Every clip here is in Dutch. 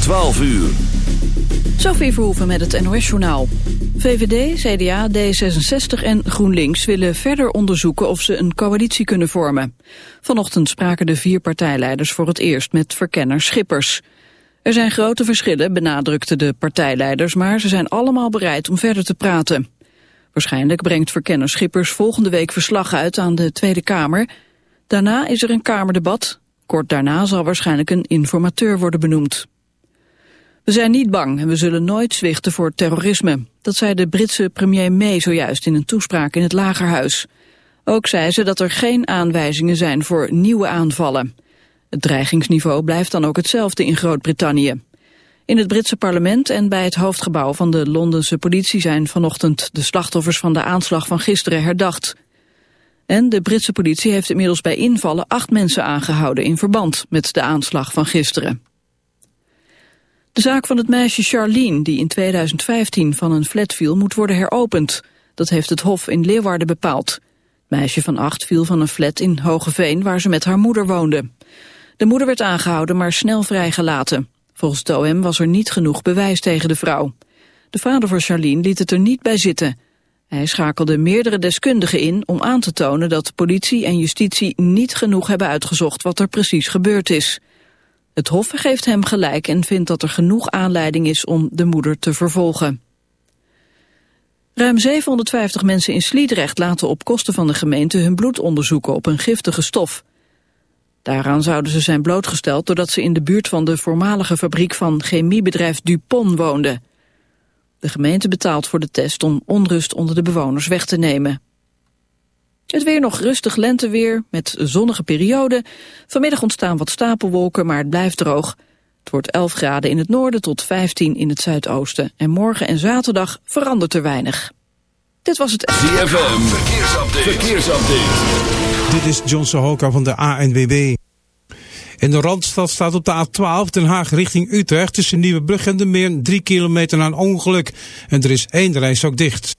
12 uur. Sophie Verhoeven met het NOS-journaal. VVD, CDA, D66 en GroenLinks willen verder onderzoeken of ze een coalitie kunnen vormen. Vanochtend spraken de vier partijleiders voor het eerst met verkenner Schippers. Er zijn grote verschillen, benadrukten de partijleiders, maar ze zijn allemaal bereid om verder te praten. Waarschijnlijk brengt verkenner Schippers volgende week verslag uit aan de Tweede Kamer. Daarna is er een Kamerdebat. Kort daarna zal waarschijnlijk een informateur worden benoemd. We zijn niet bang en we zullen nooit zwichten voor terrorisme. Dat zei de Britse premier May zojuist in een toespraak in het Lagerhuis. Ook zei ze dat er geen aanwijzingen zijn voor nieuwe aanvallen. Het dreigingsniveau blijft dan ook hetzelfde in Groot-Brittannië. In het Britse parlement en bij het hoofdgebouw van de Londense politie zijn vanochtend de slachtoffers van de aanslag van gisteren herdacht. En de Britse politie heeft inmiddels bij invallen acht mensen aangehouden in verband met de aanslag van gisteren. De zaak van het meisje Charlene, die in 2015 van een flat viel, moet worden heropend. Dat heeft het Hof in Leeuwarden bepaald. Het meisje van acht viel van een flat in Hogeveen waar ze met haar moeder woonde. De moeder werd aangehouden, maar snel vrijgelaten. Volgens het OM was er niet genoeg bewijs tegen de vrouw. De vader van Charlene liet het er niet bij zitten. Hij schakelde meerdere deskundigen in om aan te tonen dat politie en justitie niet genoeg hebben uitgezocht wat er precies gebeurd is. Het Hof geeft hem gelijk en vindt dat er genoeg aanleiding is om de moeder te vervolgen. Ruim 750 mensen in Sliedrecht laten op kosten van de gemeente hun bloed onderzoeken op een giftige stof. Daaraan zouden ze zijn blootgesteld doordat ze in de buurt van de voormalige fabriek van chemiebedrijf Dupont woonden. De gemeente betaalt voor de test om onrust onder de bewoners weg te nemen. Het weer nog rustig lenteweer met zonnige perioden. Vanmiddag ontstaan wat stapelwolken, maar het blijft droog. Het wordt 11 graden in het noorden tot 15 in het zuidoosten. En morgen en zaterdag verandert er weinig. Dit was het... ZFM, verkeersupdate. verkeersupdate. Dit is John Sohoka van de ANWB. In de Randstad staat op de A12 Den Haag richting Utrecht... tussen Nieuwebrug en de Meer 3 kilometer na een ongeluk. En er is één reis ook dicht.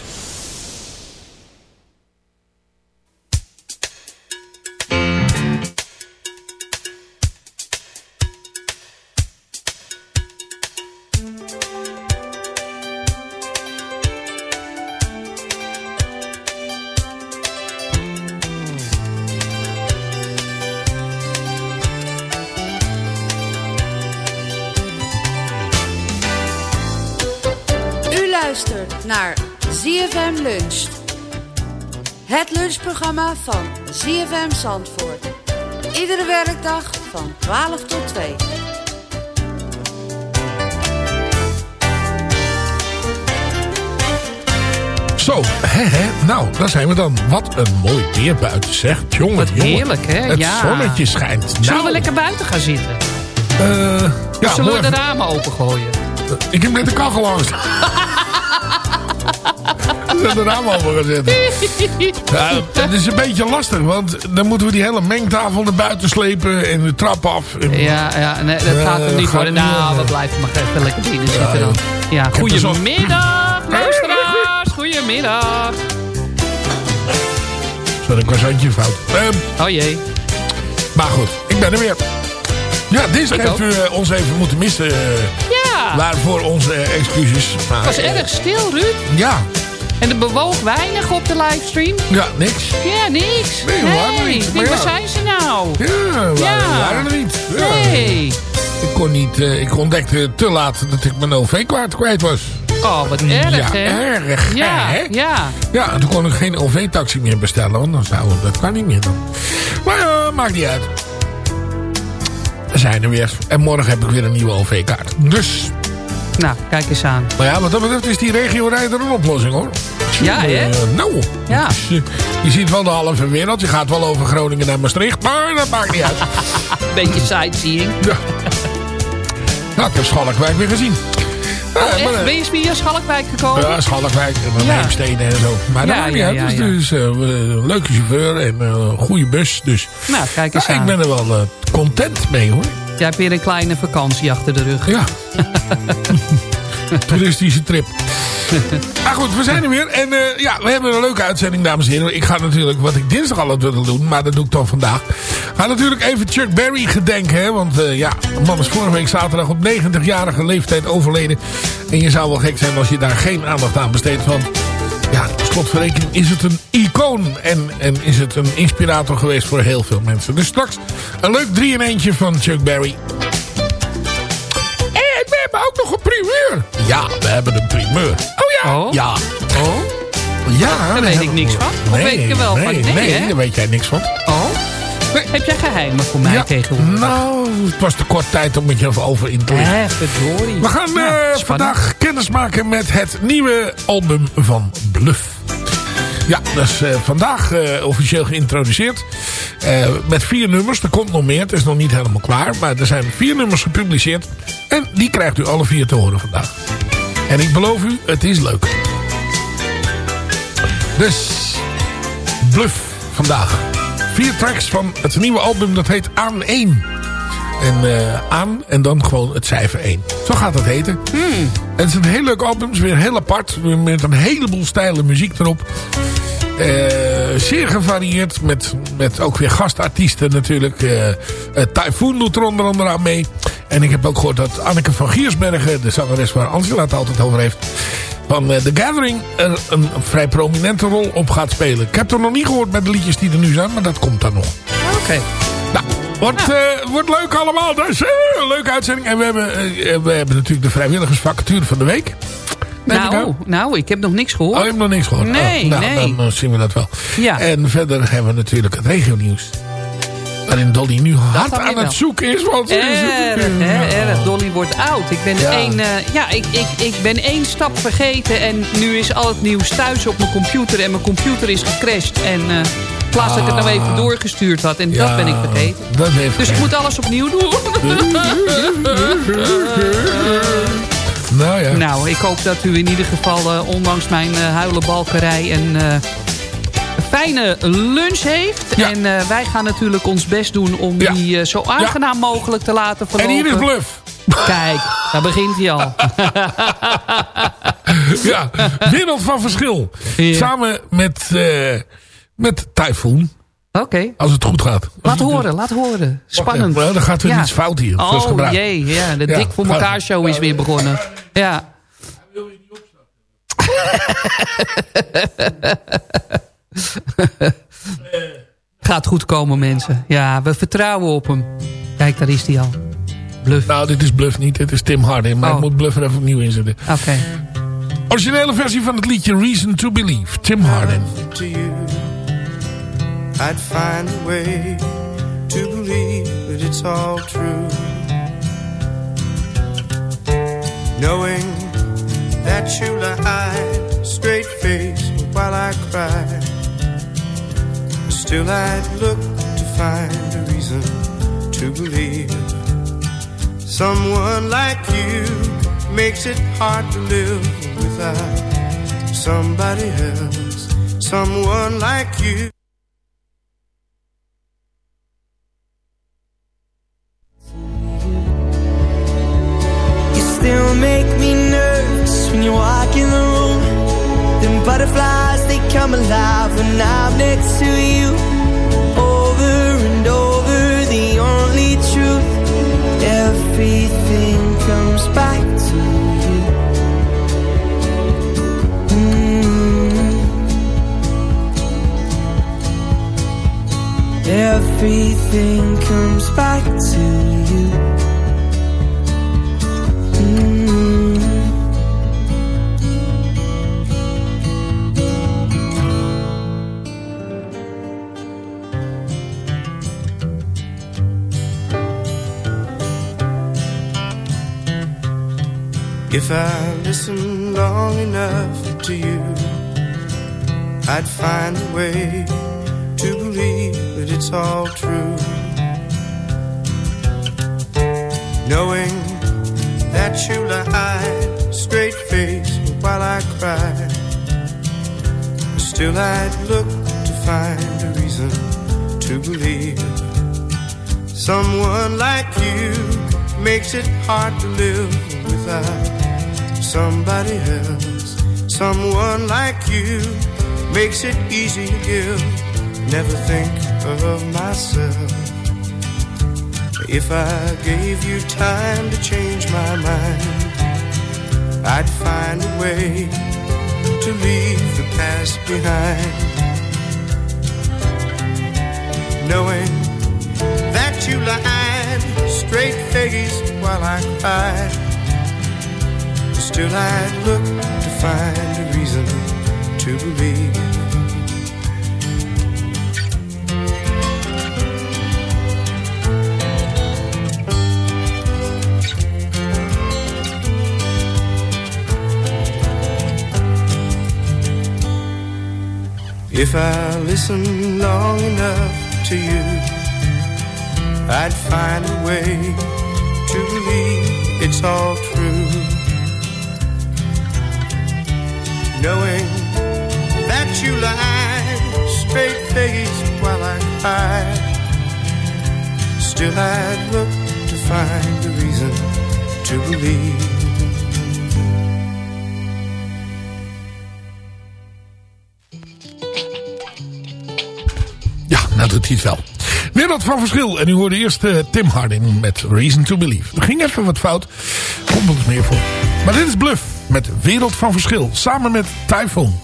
Van ZFM Zandvoort. Iedere werkdag van 12 tot 2. Zo, hè, hè. Nou, daar zijn we dan. Wat een mooi weer buiten, zeg. Jongen, Wat jongen. heerlijk, hè? Het Ja. zonnetje schijnt. Zullen Nou, we lekker buiten gaan zitten? eh, ja, Zullen we de ramen opengooien? Ik heb net de kachel langs. Zet de raam over zetten. Ja, het is een beetje lastig, want dan moeten we die hele mengtafel naar buiten slepen en de trap af. Ja, ja nee, dat gaat er Eh, niet worden. Nou, dat blijft maar even lekker binnen zitten dan. Ja, er zo- goedemiddag, luisteraars. Goedemiddag. Zat een croissantje fout. Ehm, Oh jee. maar goed, ik ben er weer. Ja, dinsdag Ik heeft u eh, ons even moeten missen. eh, Ja, Waarvoor onze eh, excuses. Maar, het was eh, erg stil, Ruud. Ja, En er bewoog weinig op de livestream. ja, niks. Ja, niks. Nee, er niet, ja. waar zijn ze nou? Ja, we Ja. waren, er niet. Ja. Nee. Ik kon niet, eh, ik ontdekte te laat dat ik mijn OV-kaart kwijt was. Oh, wat erg, ja, hè? erg. Ja, hè? ja. Ja, en toen kon ik geen OV-taxi meer bestellen, want dan zou dat kan niet meer dan. Maar ja, maakt niet uit. We zijn er weer. En morgen heb ik weer een nieuwe OV-kaart. Dus, Nou, kijk eens aan. maar ja, wat dat betreft is die regio-rijder een oplossing hoor. Ja, hè? Eh, nou, Ja. je ziet wel de halve wereld. Je gaat wel over Groningen naar Maastricht, maar dat maakt niet uit. Beetje sightseeing. Ja. Nou, ik heb Schalkwijk weer gezien. Oh, Eh, maar, eh, Ben je eens via Schalkwijk gekomen? Ja, Schalkwijk en dan Ja. Heemstede en zo. Maar dat Ja, maakt niet ja, uit. ja, Dus, ja. dus, een leuke chauffeur en een goede bus. Dus Nou, kijk eens ik aan. ben er wel content mee hoor. Jij hebt weer een kleine vakantie achter de rug. Ja. Toeristische trip. Maar goed, we zijn er weer. En eh, ja, we hebben een leuke uitzending, dames en heren. Ik ga natuurlijk, wat ik dinsdag al had willen doen, maar dat doe ik dan vandaag. Ga natuurlijk even Chuck Berry gedenken, hè. Want eh, ja, de man is vorige week zaterdag op 90-jarige leeftijd overleden. En je zou wel gek zijn als je daar geen aandacht aan besteedt. Want ja, slotverrekening is het een icoon. En, en is het een inspirator geweest voor heel veel mensen. Dus straks een leuk 3 in eentje van Chuck Berry. En we hebben ook nog een primeur. Ja, we hebben een primeur. Oh ja. Oh? Ja. Oh? Ja. Daar we weet ik niks van. Of weet ik er wel nee, van? Nee, Nee, hè? daar weet jij niks van. Oh? Heb jij geheimen voor mij Ja, tegenwoordig? nou, het was te kort tijd om het je over in te lichten. Hé, verdorie. We gaan eh, vandaag kennis maken met het nieuwe album van Bluff. Ja, dat is eh, vandaag eh, officieel geïntroduceerd. Eh, met vier nummers. Er komt nog meer. Het is nog niet helemaal klaar. Maar er zijn vier nummers gepubliceerd. En die krijgt u alle vier te horen vandaag. En ik beloof u, het is leuk. Dus, Bluff vandaag. Vier tracks van het nieuwe album. Dat heet Aan 1. En eh, aan en dan gewoon het cijfer 1. Zo gaat het heten. En het is een heel leuk album. Het is weer heel apart. Met een heleboel stijle muziek erop. Eh, zeer gevarieerd. Met, met ook weer gastartiesten natuurlijk. Eh, Typhoon doet er onder andere aan mee. En ik heb ook gehoord dat Anneke van Giersbergen. De zangeres waar Angela het altijd over heeft. Van eh, The Gathering er een vrij prominente rol op gaat spelen. Ik heb er nog niet gehoord bij de liedjes die er nu zijn. Maar dat komt dan nog. Oké. Nou, wordt, eh, wordt leuk allemaal. Dus, eh, een leuke uitzending. En we hebben, eh, we hebben natuurlijk de vrijwilligersvacature van de week. Neem ik Nou, nou, ik heb nog niks gehoord. Oh, je hebt nog niks gehoord? Nee, Oh, nou, nee. dan zien we dat wel. Ja. En verder hebben we natuurlijk het regionieuws. Waarin Dolly nu hard aan het zoeken is. Want Erg, hè? Erg. Dolly wordt oud. Ik ben, Ja. één, eh, ja, ik, ik, ik ben één stap vergeten en nu is al het nieuws thuis op mijn computer. En mijn computer is gecrashed. En in plaats dat ik het nou even doorgestuurd had. En dat ben ik vergeten. Dat Dus ik moet alles opnieuw doen. Nou ja. nou, ik hoop dat u in ieder geval, eh, ondanks mijn eh huilenbalkerij... een fijne lunch heeft. Ja. En eh, wij gaan natuurlijk ons best doen om Ja. die eh, zo aangenaam mogelijk te laten En verlopen. hier is Bluff. Kijk, daar begint hij al. Ja, wereld van verschil. Ja. Samen met, eh met Typhoon. Oké. Als het goed gaat. Laat horen, laat horen. Spannend. Ja, dan gaat weer Ja. iets fout hier. Oh jee, ja, de Ja, Dik voor elkaar show is weer begonnen. Ja. Gaat goed komen mensen. Ja, we vertrouwen op hem. Kijk, daar is hij al. Bluff. Nou, dit is Bluff niet. Dit is Tim Harding. Maar Oh. ik moet Bluff er even opnieuw inzetten. Oké. Originele versie van het liedje Reason to Believe. Tim Harding. to you, I'd find a way to believe that it's all true. Knowing that you lie straight faced while I cry. Still, I'd look to find a reason to believe someone like you makes it hard to live without somebody else, someone like. You Everything comes back to you. Mm. If I listened long enough to you, I'd find a way to believe it's all true. Knowing that you lied straight faced while I cried, still I'd look to find a reason to believe someone like you makes it hard to live without somebody else. Someone like you makes it easy to give. Never think of myself. If I gave you time to change my mind, I'd find a way to leave the past behind. Knowing that you lied straight faced while I cried. Still, I'd look to find a reason to believe. If I listen long enough to you, I'd find a way to believe it's all true. Knowing that you lied straight faced while I cried, still I'd look to find a reason to believe. Nou doet het wel. Wereld van verschil. En u hoorde eerst eh, Tim Harding met Reason to Believe. Er ging even wat fout. Komt er meer voor. Maar dit is Bluff met Wereld van Verschil. Samen met Typhoon.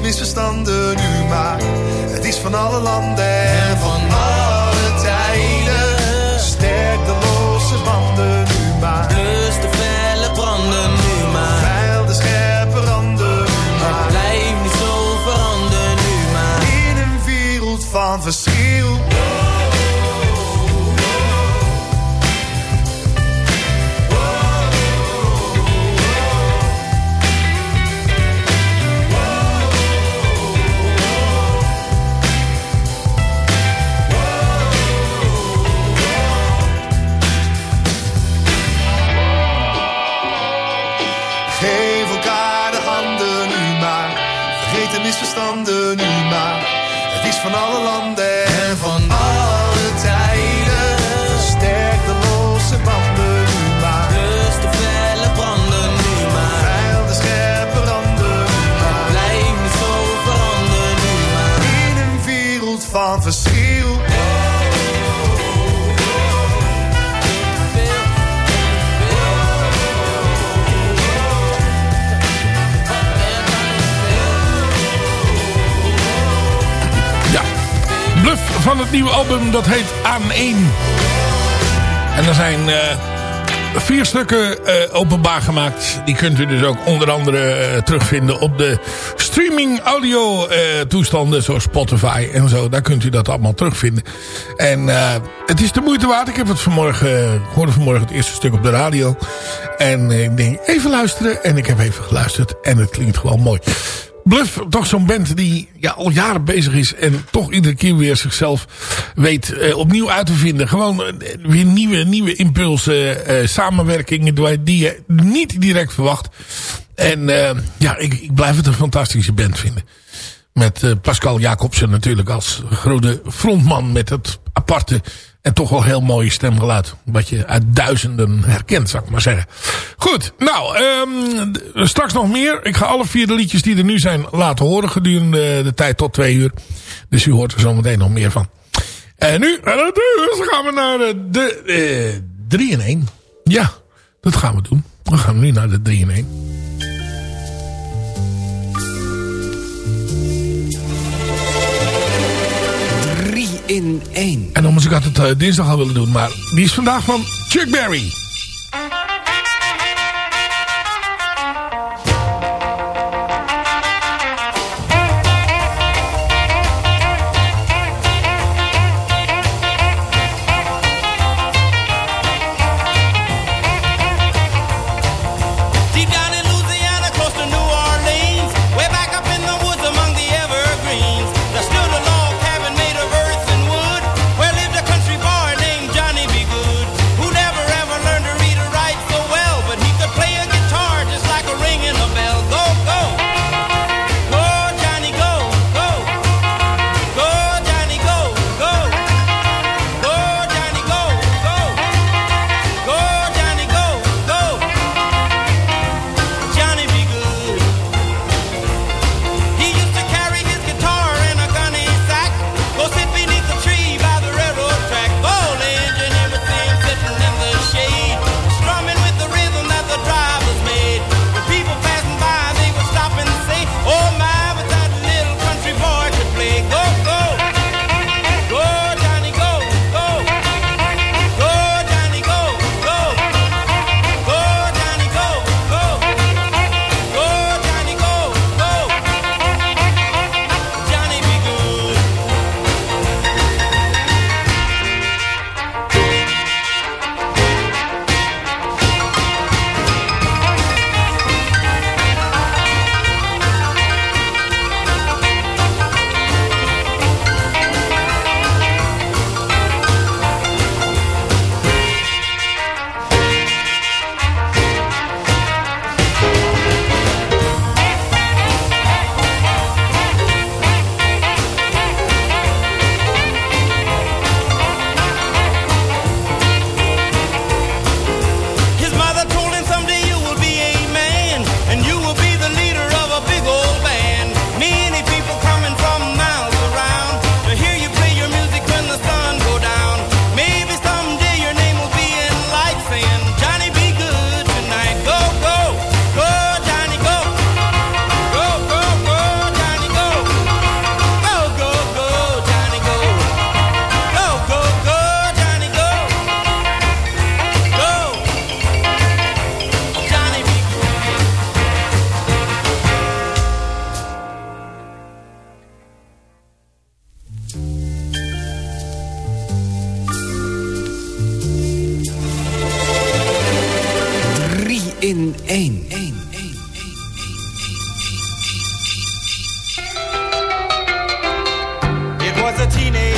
De misverstanden nu maar. Het is van alle landen van het nieuwe album, dat heet Aan 1. En er zijn eh, vier stukken eh, openbaar gemaakt. Die kunt u dus ook onder andere eh, terugvinden op de streaming audio toestanden. Zoals Spotify en zo. Daar kunt u dat allemaal terugvinden. En het is de moeite waard. Ik heb het vanmorgen, ik hoorde vanmorgen het eerste stuk op de radio. En ik denk even luisteren. En ik heb even geluisterd. En het klinkt gewoon mooi. Bluff, toch zo'n band die ja, al jaren bezig is en toch iedere keer weer zichzelf weet eh, opnieuw uit te vinden. Gewoon eh, weer nieuwe, nieuwe impulsen, eh, samenwerkingen die je niet direct verwacht. En eh, ja, ik, ik blijf het een fantastische band vinden. Met Pascal Jacobsen natuurlijk als grote frontman met het aparte en toch wel heel mooie stemgeluid. Wat je uit duizenden herkent, zou ik maar zeggen. Goed, nou, ehm, straks nog meer. Ik ga alle vier de liedjes die er nu zijn laten horen gedurende de tijd tot twee uur. Dus u hoort er zo meteen nog meer van. En nu, dus gaan we naar de, de 3 in 1. Ja, dat gaan we doen. We gaan nu naar de 3 in 1. In één. En dan moest ik altijd uh, dinsdag al willen doen. Maar die is vandaag van Chuck Berry.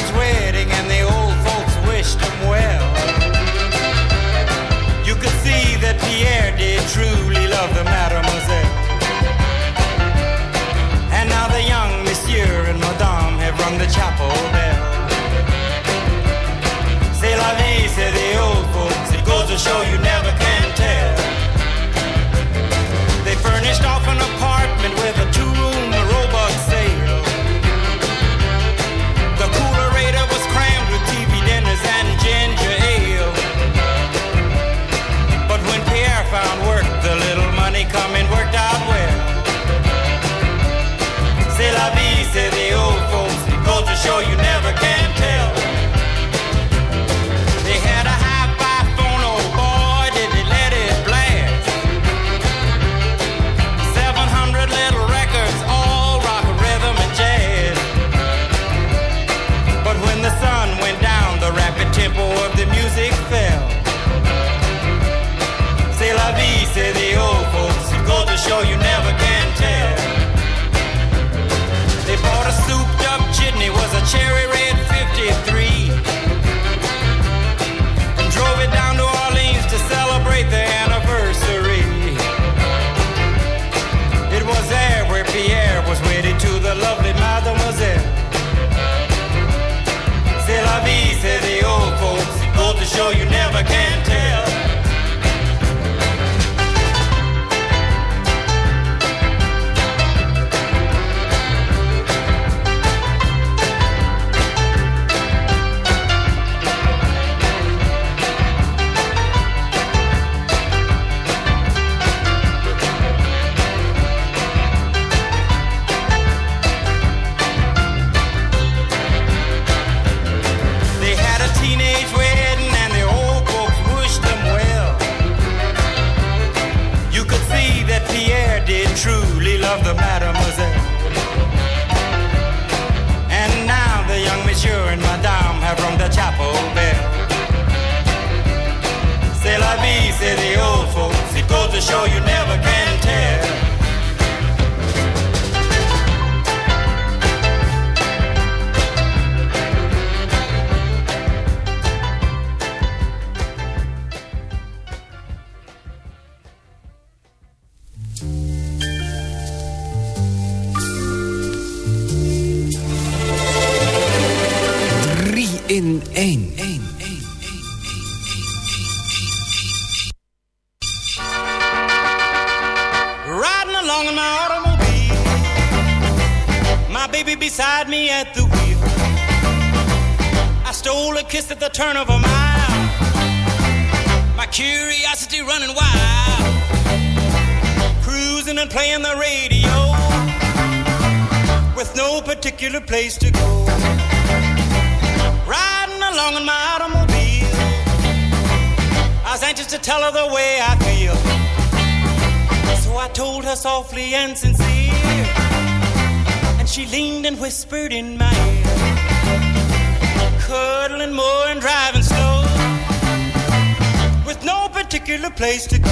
kids wedding and the old folks wished him well. You could see that Pierre did truly love the mademoiselle. And now the young monsieur and madame have rung the chapel bell. C'est la vie, say the old folks, it goes to show you now. shit. bird in my. Cuddling more and driving slow. With no particular place to go.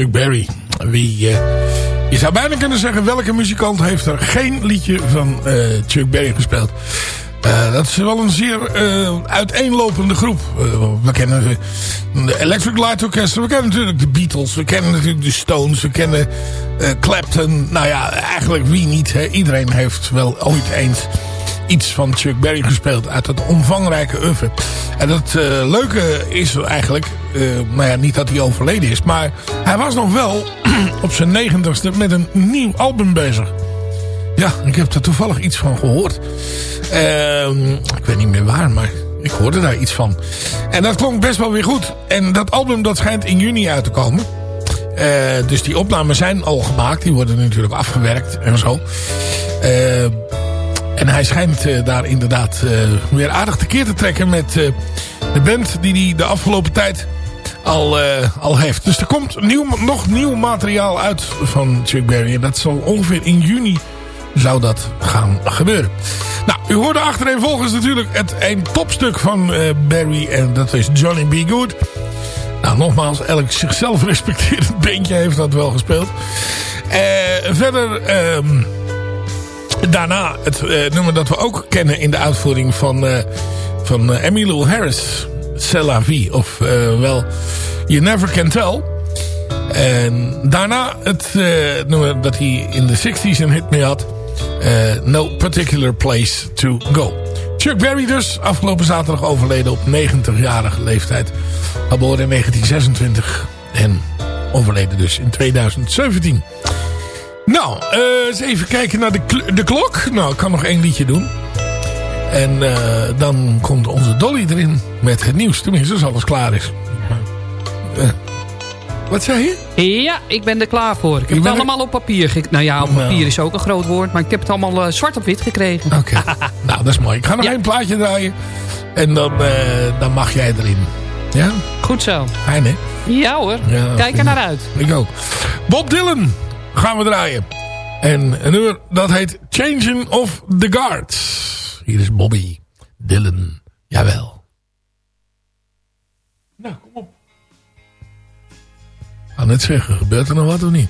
Chuck Berry. Wie, uh, je zou bijna kunnen zeggen, welke muzikant heeft er geen liedje van uh, Chuck Berry gespeeld? Uh, dat is wel een zeer uiteenlopende groep. we kennen de Electric Light Orchestra, we kennen natuurlijk de Beatles, we kennen natuurlijk de Stones, we kennen Clapton. Nou ja, eigenlijk wie niet. Hè? Iedereen heeft wel ooit eens iets van Chuck Berry gespeeld uit het omvangrijke oeuvre. En het uh, leuke is eigenlijk, uh, nou ja, niet dat hij overleden is, maar hij was nog wel op zijn negentigste met een nieuw album bezig. Ja, ik heb er toevallig iets van gehoord. Uh, ik weet niet meer waar, maar ik hoorde daar iets van. En dat klonk best wel weer goed. En dat album dat schijnt in juni uit te komen. Uh, dus die opnames zijn al gemaakt. Die worden natuurlijk afgewerkt en zo. Uh, en hij schijnt uh, daar inderdaad uh, weer aardig tekeer te trekken met uh, de band die hij de afgelopen tijd al, al heeft. Dus er komt nieuw, nog nieuw materiaal uit van Chuck Berry. En dat zal ongeveer in juni zou dat gaan gebeuren. Nou, u hoorde achtereenvolgens natuurlijk het een topstuk van Barry. En dat is Johnny B. Good. Nou, nogmaals, elk zichzelf respecterend bandje heeft dat wel gespeeld. verder... Um, Daarna het uh, nummer dat we ook kennen in de uitvoering van, uh, van uh, Harris. C'est vie. Of wel You Never Can Tell. En daarna het nummer dat hij in de 60s een hit mee had. no Particular Place to Go. Chuck Berry dus, afgelopen zaterdag overleden op 90-jarige leeftijd. Geboren in 1926 en overleden dus in 2017. Nou, uh, eens even kijken naar de, de klok. Nou, ik kan nog één liedje doen. En uh, dan komt onze Dolly erin met het nieuws. Tenminste, als alles klaar is. Uh, wat zei je? Ja, ik ben er klaar voor. Ik heb het allemaal op papier Nou ja, op papier nou. is ook een groot woord. Maar ik heb het allemaal zwart op wit gekregen. Oké. Okay. nou, dat is mooi. Ik ga nog ja. één plaatje draaien. En dan, dan mag jij erin. Ja? Goed zo. Fijn, hè? Ja hoor. Ja, Kijk er naar uit. Ik ook. Bob Dylan gaan we draaien. En een nummer dat heet Changing of the Guards. Hier is Bobby Dylan. Jawel. Nou, kom op. Ik ga net zeggen, gebeurt er nog wat of niet?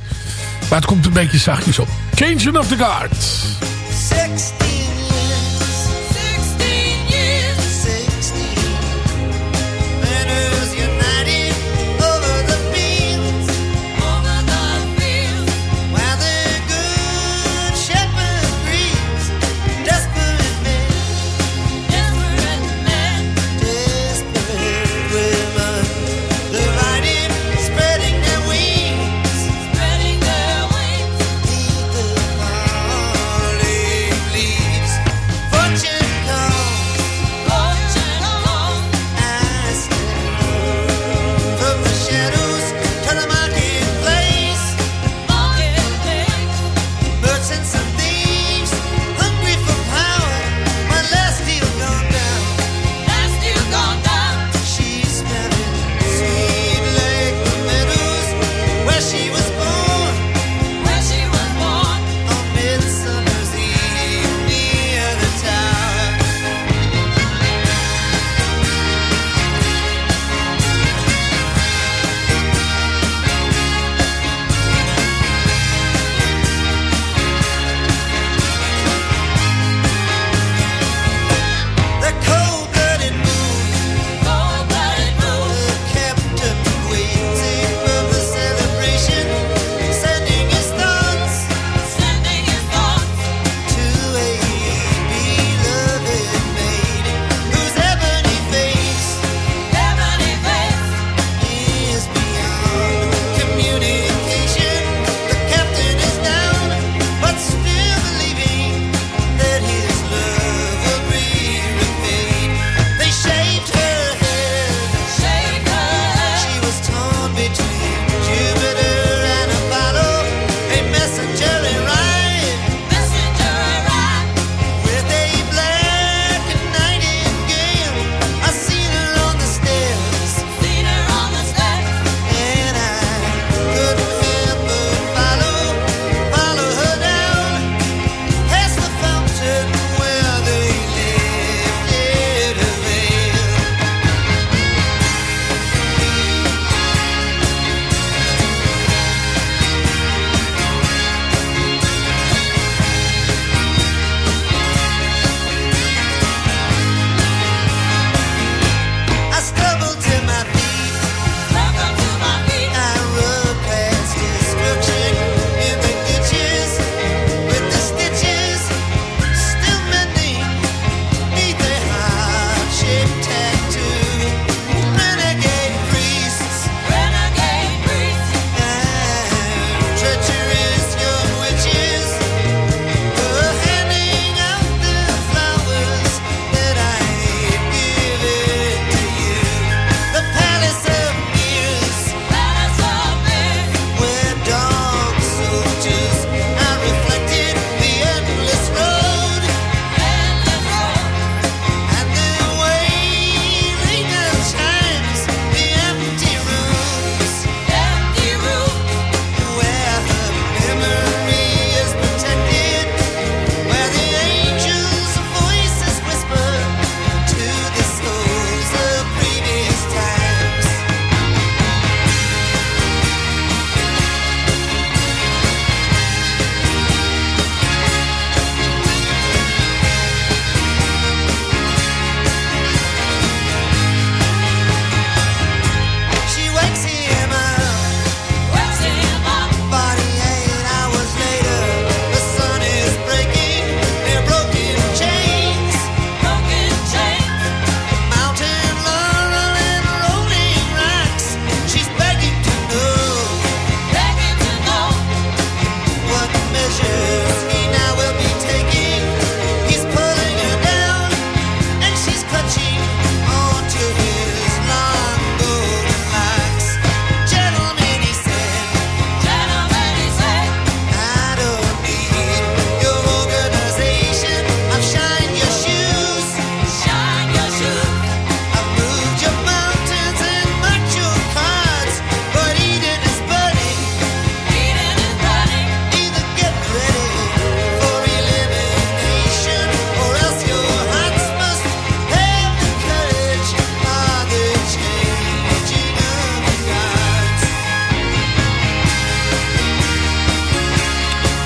Maar het komt een beetje zachtjes op. Changing of the Guards. 16.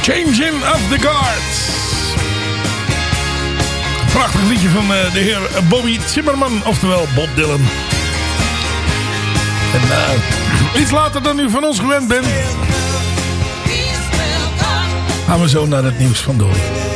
Changing of the Guards. Prachtig liedje van uh, de heer Bobby Zimmerman, oftewel Bob Dylan. En uh, iets later dan u van ons gewend bent... gaan we zo naar het nieuws van Dolly.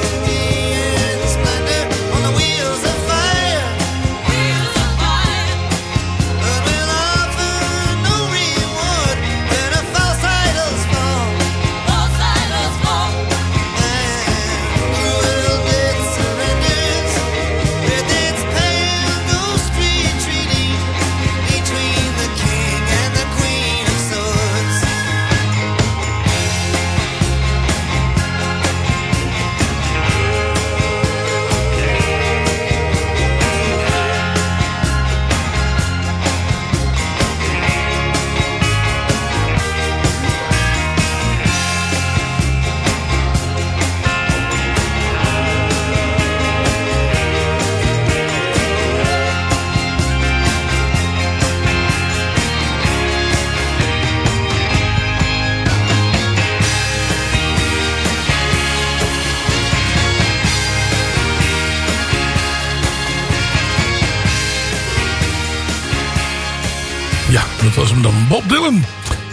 Bob Dylan.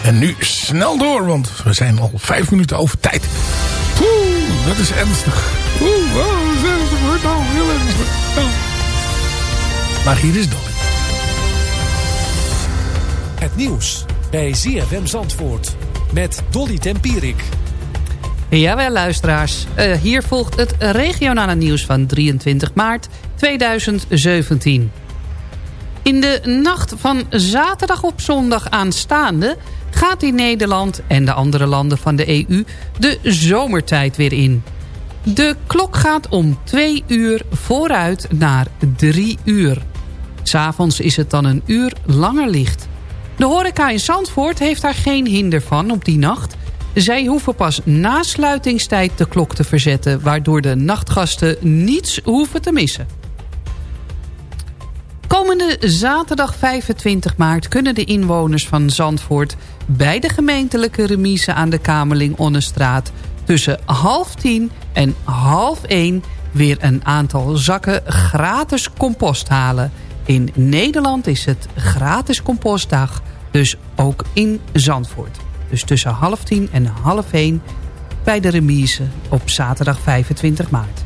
En nu snel door, want we zijn al vijf minuten over tijd. Oeh, dat is ernstig. Oeh, oh, dat is ernstig. Wordt nou heel ernstig. Maar hier is Dolly. Het nieuws bij ZFM Zandvoort. Met Dolly Tempierik. Jawel, luisteraars. Uh, hier volgt het regionale nieuws van 23 maart 2017. In de nacht van zaterdag op zondag aanstaande... gaat in Nederland en de andere landen van de EU de zomertijd weer in. De klok gaat om twee uur vooruit naar drie uur. S'avonds is het dan een uur langer licht. De horeca in Zandvoort heeft daar geen hinder van op die nacht... Zij hoeven pas na sluitingstijd de klok te verzetten... waardoor de nachtgasten niets hoeven te missen. Komende zaterdag 25 maart kunnen de inwoners van Zandvoort... bij de gemeentelijke remise aan de Kamerling-Onnestraat... tussen half tien en half één weer een aantal zakken gratis compost halen. In Nederland is het gratis compostdag, dus ook in Zandvoort. Dus tussen half tien en half één bij de remise op zaterdag 25 maart.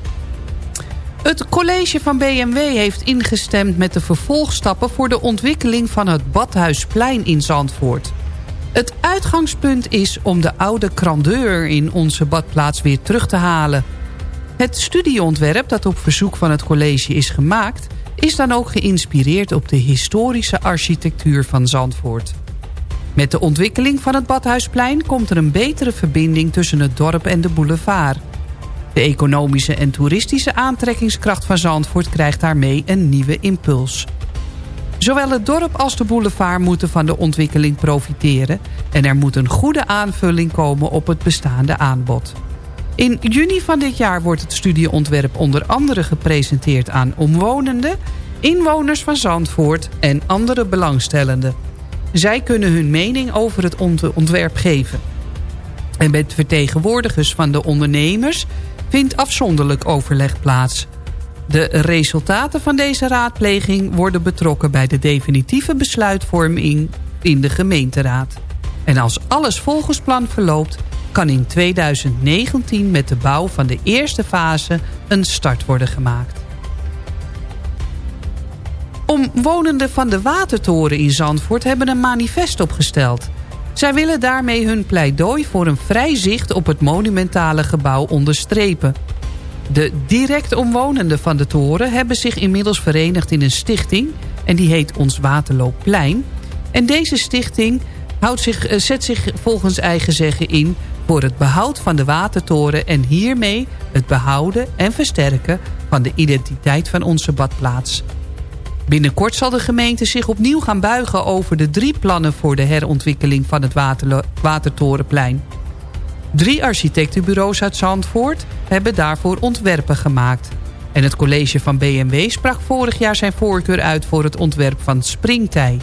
Het college van BMW heeft ingestemd met de vervolgstappen... voor de ontwikkeling van het Badhuisplein in Zandvoort. Het uitgangspunt is om de oude grandeur in onze badplaats weer terug te halen. Het studieontwerp dat op verzoek van het college is gemaakt... is dan ook geïnspireerd op de historische architectuur van Zandvoort. Met de ontwikkeling van het Badhuisplein komt er een betere verbinding tussen het dorp en de boulevard... De economische en toeristische aantrekkingskracht van Zandvoort krijgt daarmee een nieuwe impuls. Zowel het dorp als de boulevard moeten van de ontwikkeling profiteren... en er moet een goede aanvulling komen op het bestaande aanbod. In juni van dit jaar wordt het studieontwerp onder andere gepresenteerd aan omwonenden... inwoners van Zandvoort en andere belangstellenden. Zij kunnen hun mening over het ontwerp geven. En met vertegenwoordigers van de ondernemers vindt afzonderlijk overleg plaats. De resultaten van deze raadpleging worden betrokken bij de definitieve besluitvorming in de gemeenteraad. En als alles volgens plan verloopt, kan in 2019 met de bouw van de eerste fase een start worden gemaakt. Omwonenden van de Watertoren in Zandvoort hebben een manifest opgesteld. Zij willen daarmee hun pleidooi voor een vrij zicht op het monumentale gebouw onderstrepen. De direct omwonenden van de toren hebben zich inmiddels verenigd in een stichting... en die heet Ons Waterloopplein. En deze stichting houdt zich, eh, zet zich volgens eigen zeggen in... voor het behoud van de watertoren en hiermee het behouden en versterken... van de identiteit van onze badplaats. Binnenkort zal de gemeente zich opnieuw gaan buigen over de drie plannen voor de herontwikkeling van het Watertorenplein. Drie architectenbureaus uit Zandvoort hebben daarvoor ontwerpen gemaakt. En het college van BMW sprak vorig jaar zijn voorkeur uit voor het ontwerp van Springtij.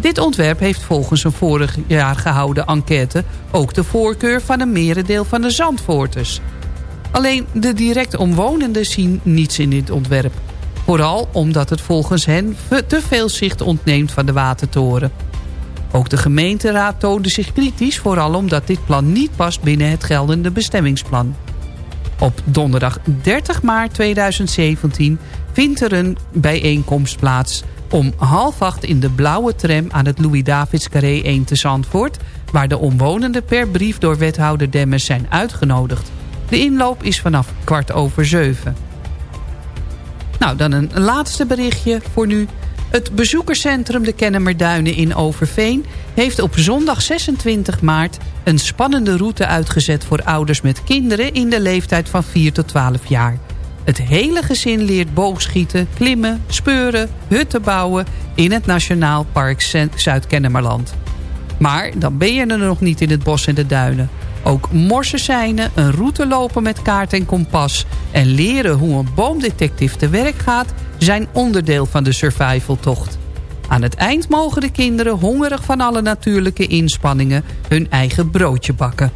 Dit ontwerp heeft volgens een vorig jaar gehouden enquête... ook de voorkeur van een merendeel van de Zandvoorters. Alleen de direct omwonenden zien niets in dit ontwerp. Vooral omdat het volgens hen te veel zicht ontneemt van de watertoren. Ook de gemeenteraad toonde zich kritisch... vooral omdat dit plan niet past binnen het geldende bestemmingsplan. Op donderdag 30 maart 2017 vindt er een bijeenkomst plaats... om half acht in de blauwe tram aan het Louis-Davids Carré 1 te Zandvoort... waar de omwonenden per brief door wethouder Demmers zijn uitgenodigd. De inloop is vanaf kwart over zeven. Nou, dan een laatste berichtje voor nu. Het bezoekerscentrum De Kennemerduinen in Overveen... heeft op zondag 26 maart een spannende route uitgezet... voor ouders met kinderen in de leeftijd van 4 tot 12 jaar. Het hele gezin leert boogschieten, klimmen, speuren, hutten bouwen... in het Nationaal Park Zuid-Kennemerland. Maar dan ben je er nog niet in het bos en de duinen. Ook morsen zijnen, een route lopen met kaart en kompas... en leren hoe een boomdetectief te werk gaat... zijn onderdeel van de survivaltocht. Aan het eind mogen de kinderen hongerig van alle natuurlijke inspanningen... hun eigen broodje bakken.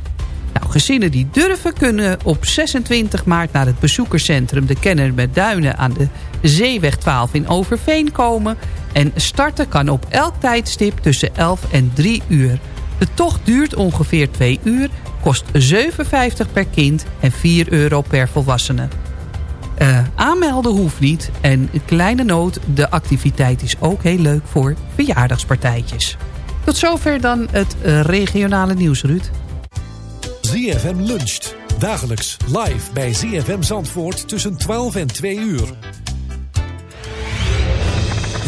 Nou, gezinnen die durven kunnen op 26 maart naar het bezoekerscentrum... de Kenner met Duinen aan de Zeeweg 12 in Overveen komen... en starten kan op elk tijdstip tussen 11 en 3 uur. De tocht duurt ongeveer 2 uur kost 7,50 per kind en 4 euro per volwassene. Uh, aanmelden hoeft niet. En kleine noot, de activiteit is ook heel leuk voor verjaardagspartijtjes. Tot zover dan het uh, regionale nieuws, Ruud. ZFM luncht. Dagelijks live bij ZFM Zandvoort tussen 12 en 2 uur.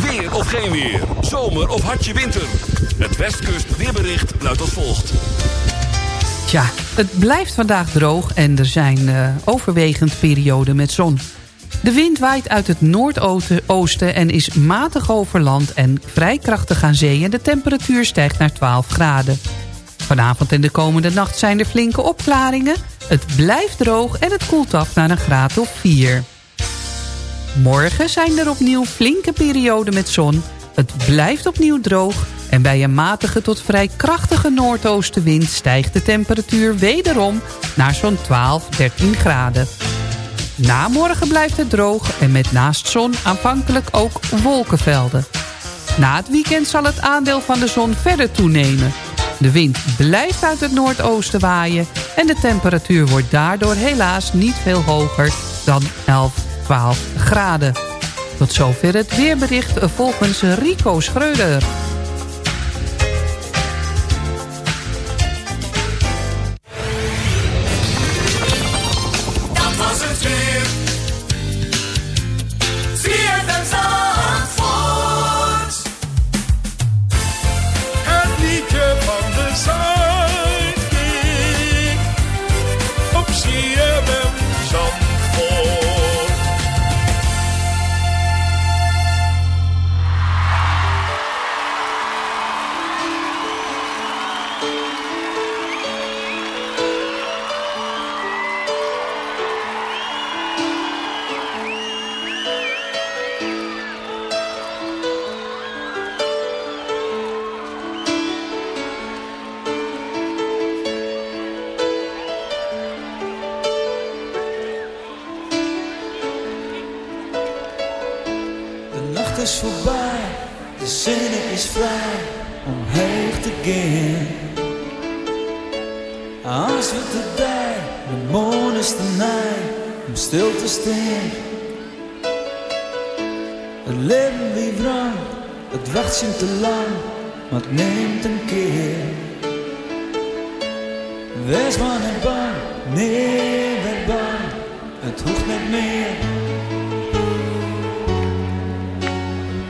Weer of geen weer. Zomer of hartje winter. Het Westkust weerbericht luidt als volgt. Tja, het blijft vandaag droog en er zijn uh, overwegend perioden met zon. De wind waait uit het noordoosten en is matig over land en vrij krachtig aan zee... en de temperatuur stijgt naar 12 graden. Vanavond en de komende nacht zijn er flinke opklaringen. Het blijft droog en het koelt af naar een graad of 4. Morgen zijn er opnieuw flinke perioden met zon. Het blijft opnieuw droog en bij een matige tot vrij krachtige noordoostenwind stijgt de temperatuur wederom naar zo'n 12, 13 graden. Na morgen blijft het droog en met naast zon aanvankelijk ook wolkenvelden. Na het weekend zal het aandeel van de zon verder toenemen. De wind blijft uit het noordoosten waaien en de temperatuur wordt daardoor helaas niet veel hoger dan 11, 12 graden. Tot zover het weerbericht volgens Rico Schreuder.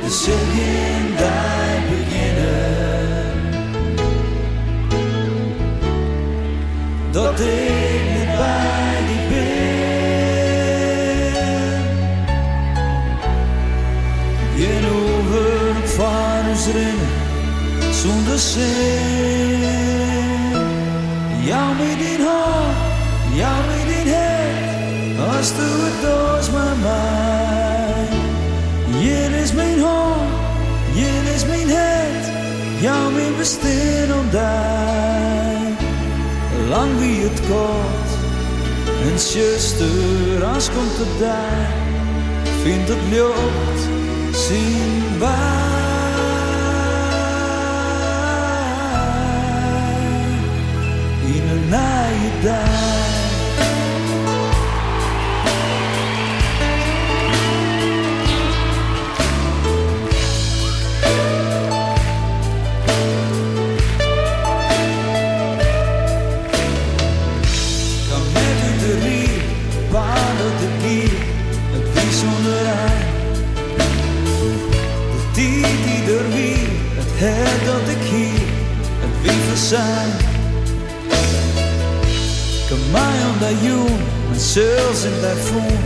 Hier is het kort. En zuster, als komt het daar, vindt het lucht zien waar. In een naaie daar. Verzaan. Kan mij om dat jong, mijn zelfs in dat voel,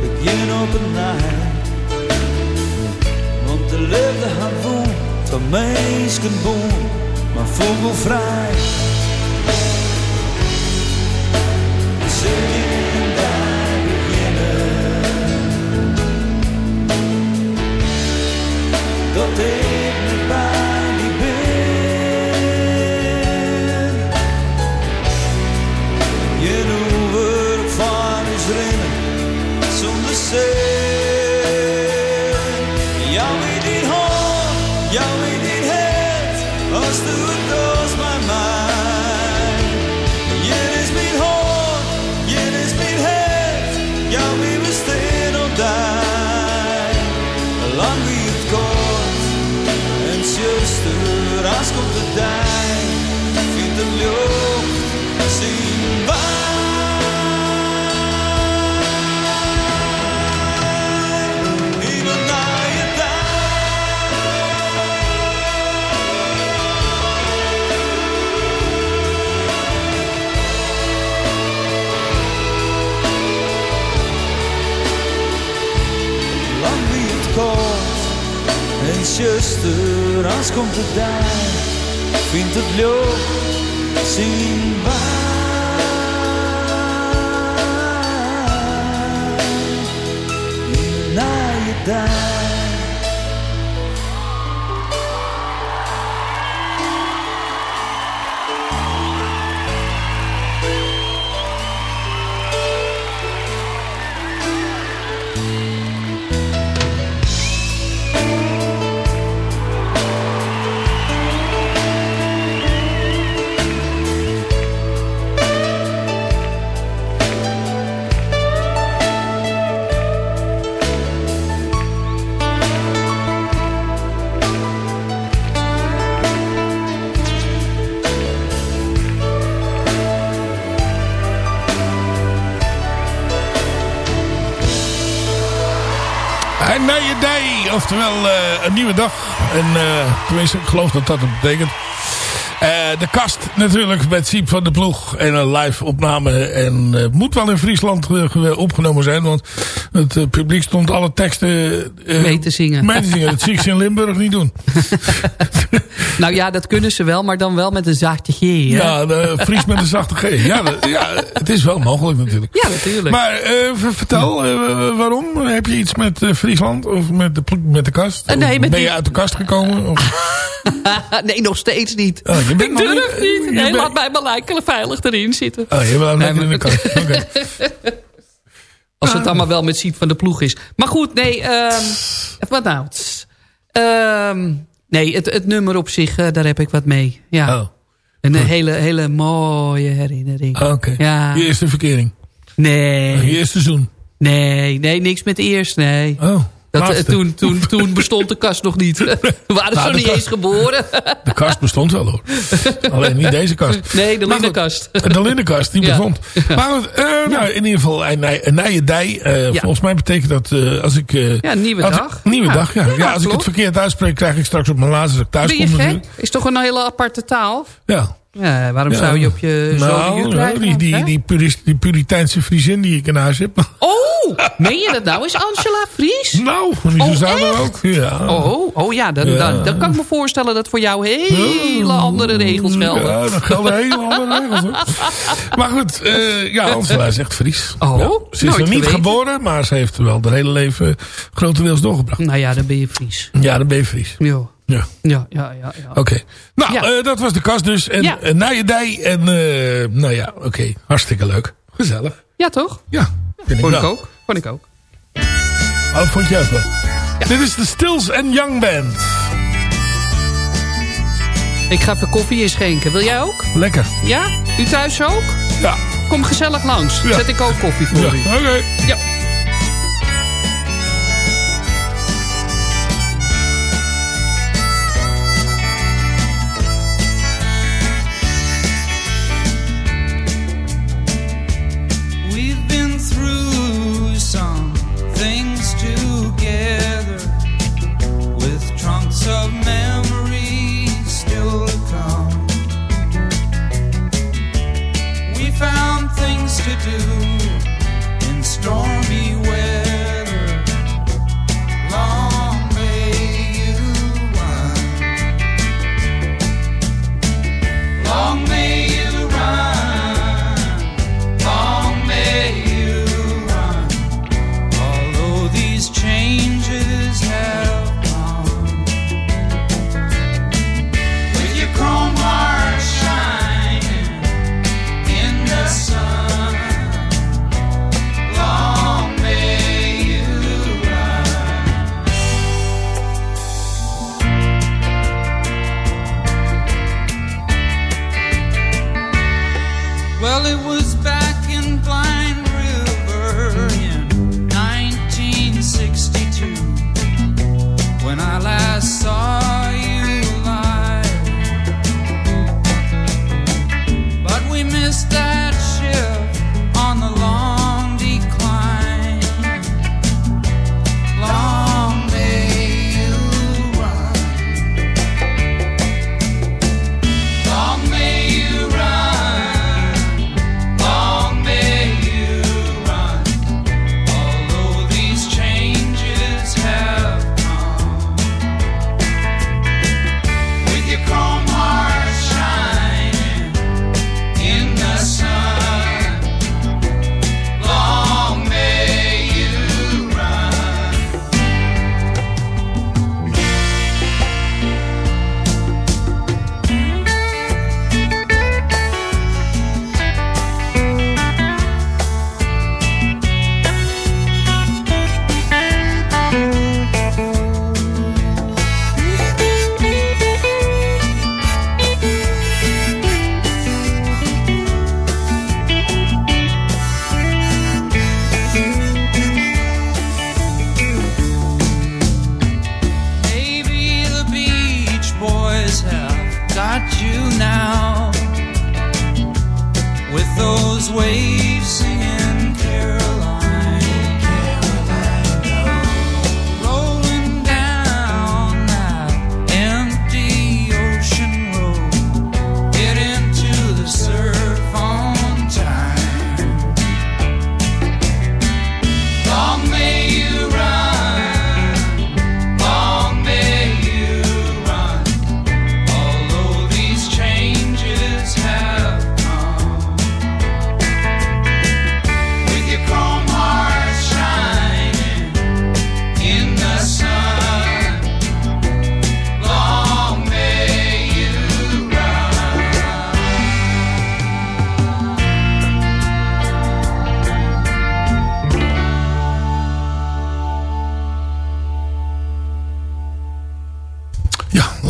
begin op een nacht. Want de liefde had woon, van meisken boom, maar vogelvrij. Zullen Je hoeft van ons rennen zonder zin. Zuster, als komt het daar, vindt het lucht zien waar. De naaie daar. Oftewel eh, een nieuwe dag. En eh, tenminste, ik geloof dat dat het betekent. Eh, de kast natuurlijk met Siep van de Ploeg. En een live opname. En eh, moet wel in Friesland eh, ge- opgenomen zijn. Want het eh, publiek stond alle teksten... eh, Mee te zingen. Mee te zingen. Dat zie ik ze in Limburg niet doen. Nou ja, dat kunnen ze wel, maar dan wel met een zachte G. hè? Ja, Fries met een zachte G. Ja, ja, het is wel mogelijk natuurlijk. Ja, natuurlijk. Maar eh, vertel, eh, waarom? Heb je iets met eh, Friesland? Of met de, met de kast? Eh, nee, Of met ben die- je uit de kast gekomen? Of- nee, nog steeds niet. Oh, je bent ik niet- Nee, bent- laat mij maar lekker veilig erin zitten. Oh, je Nee, lekker in de kast. Oké. Als het allemaal wel met Siep van de ploeg is. Maar goed, nee. ehm, wat nou? Ehm, nee, het, het nummer op zich, eh, daar heb ik wat mee. Ja. Oh, Een hele, hele mooie herinnering. oké. Ja. Je eerste verkering. Nee. Je eerste zoen. Nee, nee, niks met eerst, nee. Oh, Dat, eh, toen, toen, toen bestond de kast nog niet. We waren Nou, zo niet kast- eens geboren. De kast bestond wel hoor. Alleen niet deze kast. Nee, de linnenkast. De linnenkast, die Ja. bestond. Maar goed, eh, nou, in ieder geval een nij- nije dij. eh, Ja. Volgens mij betekent dat eh, als ik... eh, Ja, nieuwe ik- dag. nieuwe Ja. dag, ja. Ja, als ik het verkeerd uitspreek, krijg ik straks op mijn laatste thuis kom gek? natuurlijk. Is toch een hele aparte taal? Ja. Ja, waarom Ja. zou je op je nou, nou, die, die, die, puris- die Puriteinse Friesin die ik in huis heb. Oh, meen je dat nou? Is Angela Fries? Nou, die Oh, Suzanne echt? ook. Ja. Oh, oh ja, dan, Ja. Dan, dan kan ik me voorstellen dat voor jou hele andere regels gelden. Ja, dat gelden hele andere regels. hoor. Maar goed, eh, ja, Angela is echt Fries. Oh, Ja, ze is er niet geweten. geboren, maar ze heeft wel haar hele leven grotendeels doorgebracht. Nou ja, dan ben je Fries. Ja, dan ben je Fries. Ja. Ja. Ja, ja, ja. ja. Oké. Nou, Ja. eh, dat was de kast dus. En Ja. ja. Nijedij. En eh, nou ja, oké. Hartstikke leuk. Gezellig. Ja, toch? Ja, vind Vond ik wel. ook. Vond ik ook. Oh, vond jij ook wel. Dit is de Stills and Young Band. Ik ga even koffie inschenken. Wil jij ook? Lekker. Ja? U thuis ook? Ja. Kom gezellig langs. Ja. Zet ik ook koffie voor Ja, u. oké. Ja.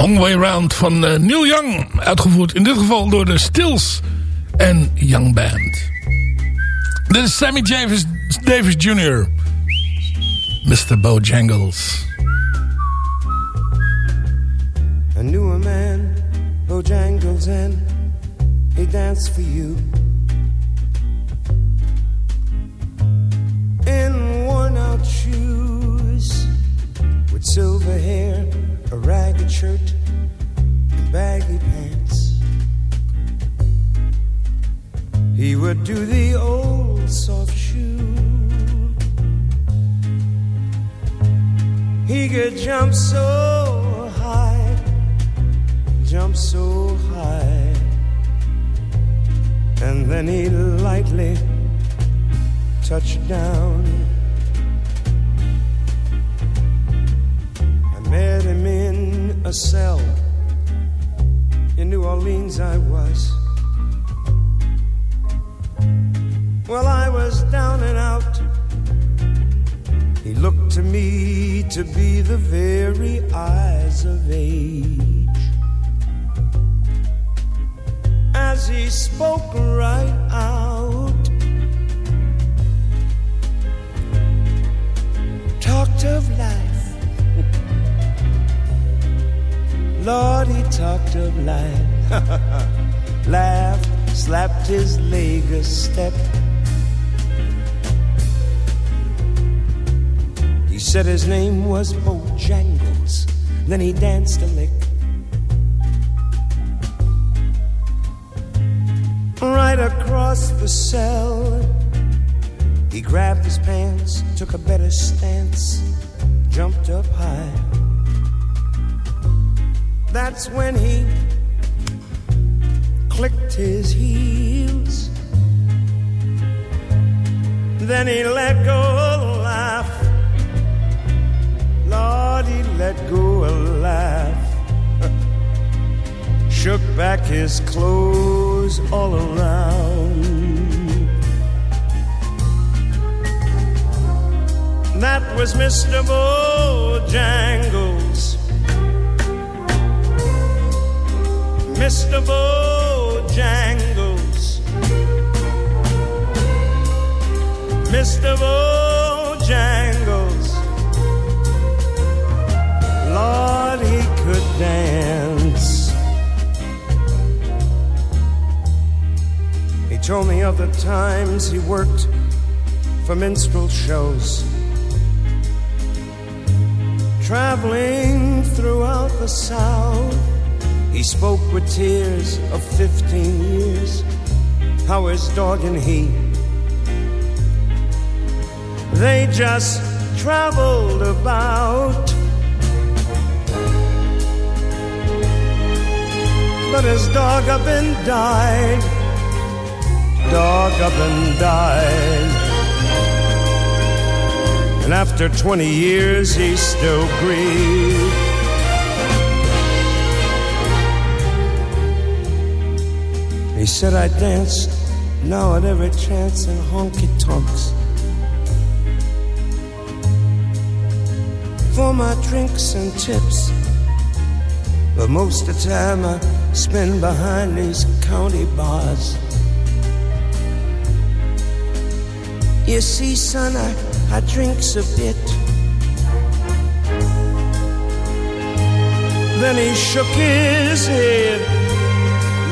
Long Way Round van eh, Neil Young. Uitgevoerd in dit geval door de Stills en Young Band. Dit is Sammy Davis, Davis Jr. Mr. Bojangles. I knew man, Bojangles, and he danced for you. In worn out shoes, with silver hair, a ragged shirt, and baggy pants. He would do the old soft shoe. He could jump so high, jump so high, and then he lightly touched down. Met him in a cell. In New Orleans, I was. Well, I was down and out. He looked to me to be the very eyes of age. As he spoke right out, talked of life. Lord, he talked of life. Laughed, slapped his leg a step. He said his name was Bojangles. Then he danced a lick. Right across the cell, he grabbed his pants, took a better stance, jumped up high. That's when he clicked his heels. Then he let go a laugh. Lord, he let go a laugh. Shook back his clothes all around. That was Mr. Bojangles. Mr. Bojangles. Mr. Bojangles. Lord, he could dance. He told me of the times he worked for minstrel shows. Traveling throughout the South, he spoke with tears of 15 years. How his dog and he, they just traveled about. But his dog up and died, dog up and died. And after 20 years, he still grieved. He said I danced now at every chance in honky tonks. For my drinks and tips. But most of the time I spend behind these county bars. You see, son, I, I drinks a bit. Then he shook his head.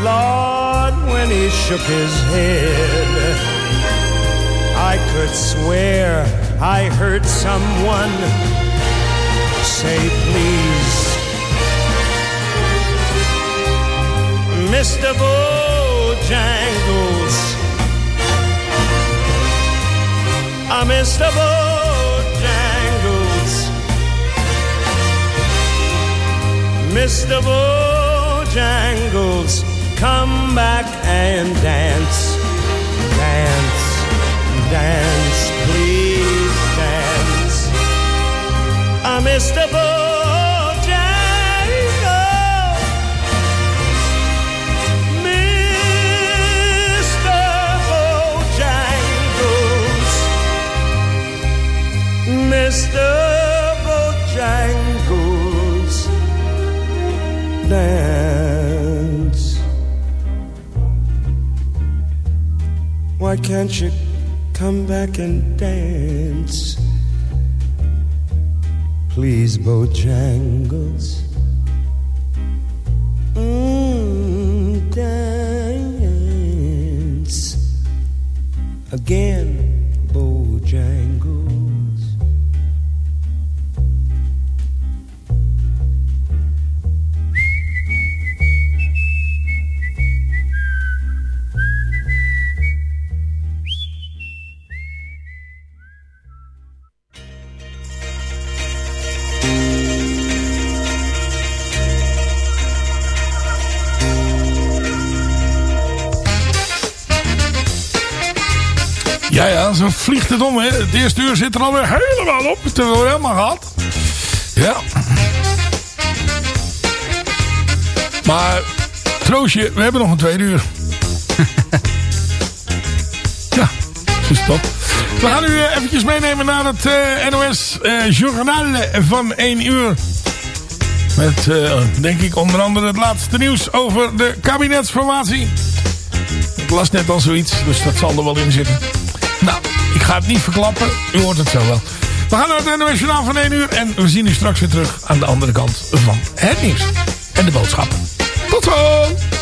Lord, when he shook his head, I could swear I heard someone say, please. Mr. Bojangles. Uh, I'm Mr. Bojangles. Uh, Mr. Bojangles, come back and dance. Dance, dance, please dance. Bojangles. Mr. Bojangles. Mr. Bojangles, dance. Why can't you come back and dance? Please, Bojangles. Mm, dance again, zo vliegt het om. Hè. Het eerste uur zit er alweer helemaal op. Terwijl we helemaal gehad. Ja. Maar troostje, we hebben nog een tweede uur. ja, is top. We gaan u eh, eventjes meenemen naar het eh, NOS eh, Journaal van 1 uur. Met, denk ik, onder andere het laatste nieuws over de kabinetsformatie. Ik las net al zoiets, dus dat zal er wel in zitten. Ik ga het niet verklappen. U hoort het zo wel. We gaan naar het Journaal van 1 uur. En we zien u straks weer terug aan de andere kant van het nieuws. En de boodschappen. Tot zo!